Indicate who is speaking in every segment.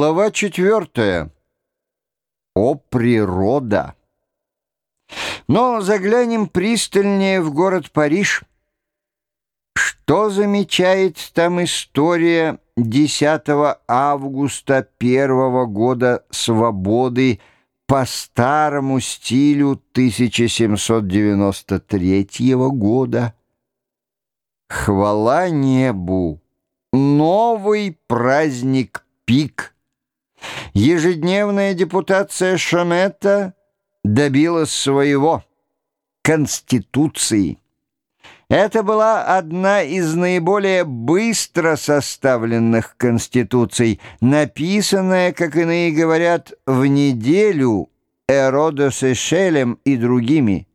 Speaker 1: Глава четвертая. О природа. Но заглянем пристальнее в город Париж. Что замечает там история 10 августа первого года свободы по старому стилю 1793 года? Хвала небу! Новый праздник пик. Ежедневная депутация Шамета добилась своего — Конституции. Это была одна из наиболее быстро составленных конституций, написанная, как иные говорят, в неделю Эродо Шелем и другими.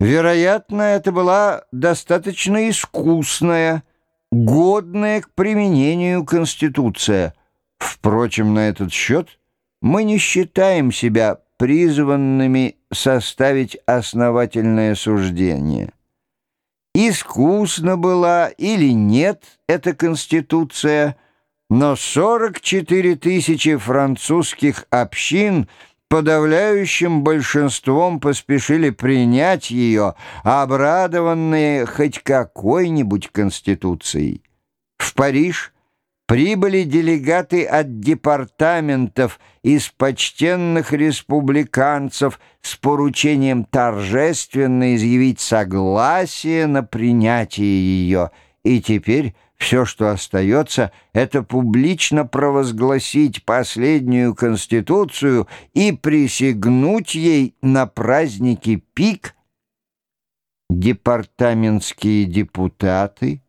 Speaker 1: Вероятно, это была достаточно искусная, годная к применению конституция — Впрочем, на этот счет мы не считаем себя призванными составить основательное суждение. Искусно была или нет эта конституция, но 44 тысячи французских общин подавляющим большинством поспешили принять ее, обрадованные хоть какой-нибудь конституцией. В Париж – прибыли делегаты от департаментов из почтенных республиканцев с поручением торжественно изъявить согласие на принятие ее, и теперь все, что остается, это публично провозгласить последнюю Конституцию и присягнуть ей на празднике пик. Департаментские депутаты —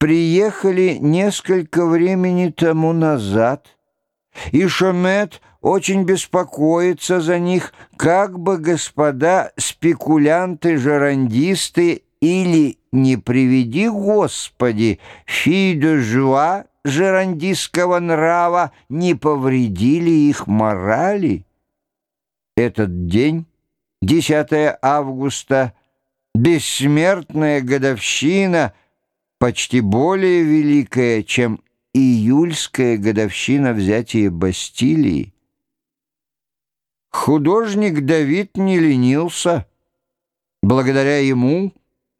Speaker 1: приехали несколько времени тому назад, и Шомет очень беспокоится за них, как бы господа спекулянты-жерандисты или, не приведи Господи, фи жуа жерандистского нрава не повредили их морали. Этот день, 10 августа, бессмертная годовщина — почти более великая, чем июльская годовщина взятия Бастилии. Художник Давид не ленился. Благодаря ему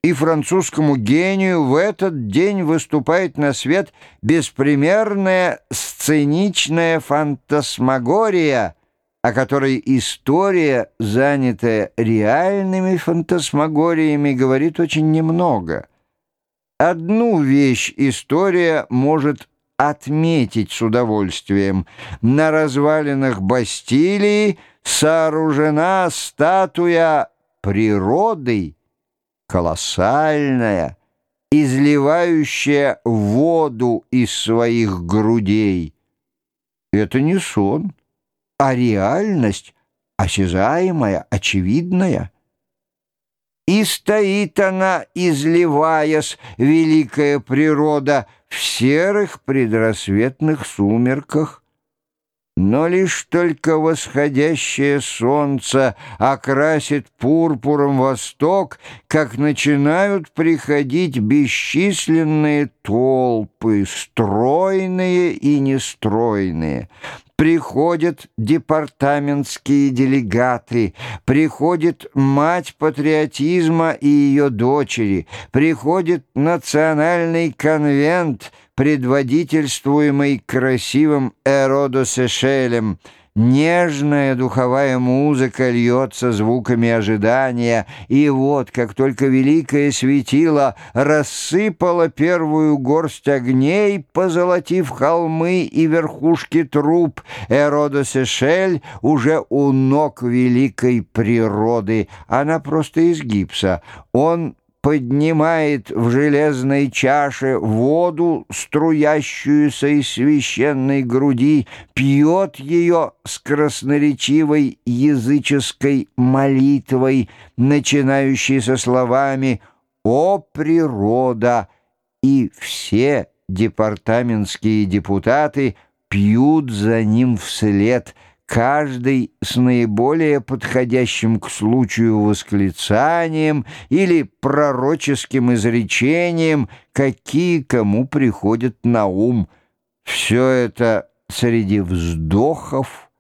Speaker 1: и французскому гению в этот день выступает на свет беспримерная сценичная фантасмагория, о которой история, занятая реальными фантасмагориями, говорит очень немного. Одну вещь история может отметить с удовольствием. На развалинах Бастилии сооружена статуя природы, колоссальная, изливающая воду из своих грудей. Это не сон, а реальность, осязаемая, очевидная. И стоит она, изливаясь, великая природа, в серых предрассветных сумерках. Но лишь только восходящее солнце окрасит пурпуром восток, как начинают приходить бесчисленные толпы, стройные и нестройные приходят департаментские делегаты, приходит мать патриотизма и ее дочери, приходит национальный конвент, предводительствуемый красивым Эродо Сешелем – Нежная духовая музыка льется звуками ожидания, и вот, как только великое светило рассыпало первую горсть огней, позолотив холмы и верхушки труб, Эродо Сешель уже у ног великой природы. Она просто из гипса. Он поднимает в железной чаше воду, струящуюся из священной груди, пьет ее с красноречивой языческой молитвой, начинающей со словами «О природа!» и все департаментские депутаты пьют за ним вслед – каждый с наиболее подходящим к случаю восклицанием или пророческим изречением, какие кому приходят на ум. Все это среди вздохов,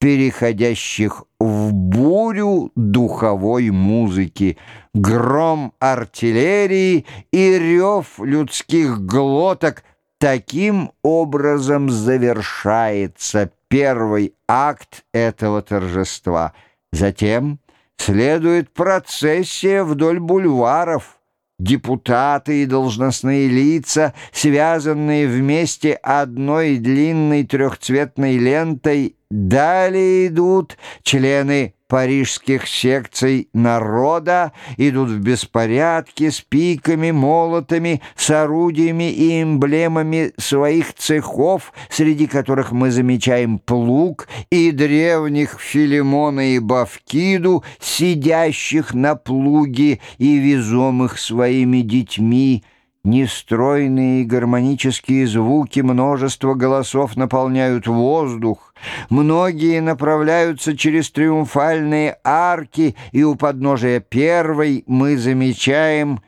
Speaker 1: переходящих в бурю духовой музыки, гром артиллерии и рев людских глоток. Таким образом завершается первый акт этого торжества. Затем следует процессия вдоль бульваров, депутаты и должностные лица, связанные вместе одной длинной трехцветной лентой, далее идут члены парижских секций народа идут в беспорядке с пиками, молотами, с орудиями и эмблемами своих цехов, среди которых мы замечаем плуг и древних Филимона и Бавкиду, сидящих на плуге и везомых своими детьми, Нестройные гармонические звуки множества голосов наполняют воздух. Многие направляются через триумфальные арки, и у подножия первой мы замечаем...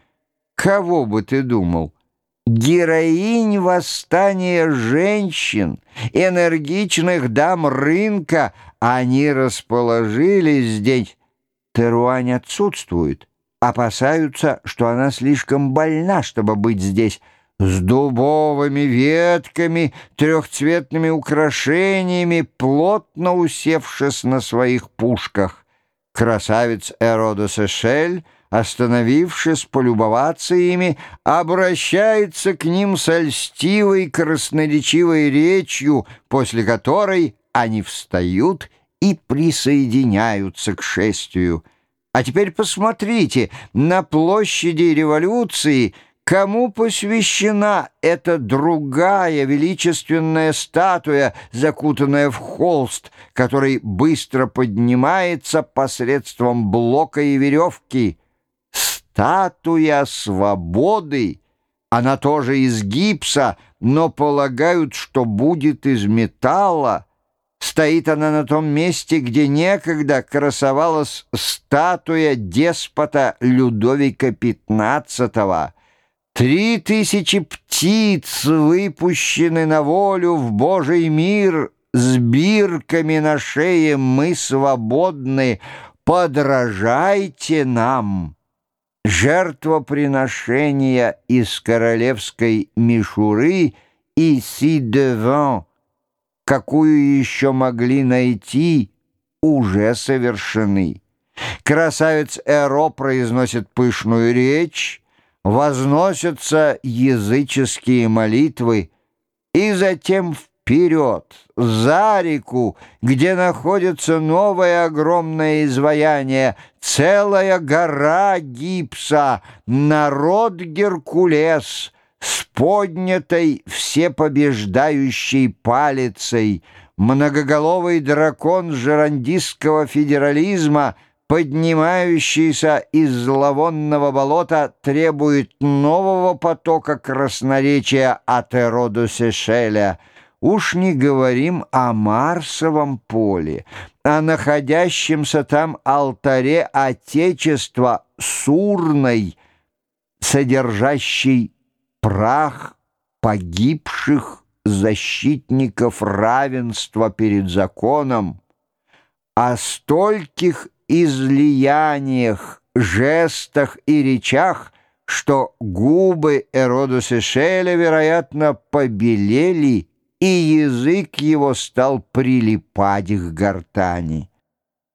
Speaker 1: Кого бы ты думал? Героинь восстания женщин, энергичных дам рынка, они расположились здесь. Теруань отсутствует опасаются, что она слишком больна, чтобы быть здесь, с дубовыми ветками, трехцветными украшениями, плотно усевшись на своих пушках. Красавец Эродос Эшель, остановившись полюбоваться ими, обращается к ним с льстивой красноречивой речью, после которой они встают и присоединяются к шествию. А теперь посмотрите, на площади революции кому посвящена эта другая величественная статуя, закутанная в холст, который быстро поднимается посредством блока и веревки? Статуя свободы. Она тоже из гипса, но полагают, что будет из металла. Стоит она на том месте, где некогда красовалась статуя деспота Людовика XV. Три тысячи птиц выпущены на волю в Божий мир, с бирками на шее мы свободны, подражайте нам. Жертвоприношения из королевской мишуры и си-деван — какую еще могли найти, уже совершены. Красавец Эро произносит пышную речь, возносятся языческие молитвы, и затем вперед, за реку, где находится новое огромное изваяние, целая гора гипса, народ Геркулес — с поднятой всепобеждающей палицей, многоголовый дракон жерандистского федерализма, поднимающийся из зловонного болота, требует нового потока красноречия от Эроду Сешеля. Уж не говорим о Марсовом поле, о находящемся там алтаре Отечества Сурной, содержащей прах погибших защитников равенства перед законом, о стольких излияниях, жестах и речах, что губы Эродуса Шеля, вероятно, побелели, и язык его стал прилипать к гортани.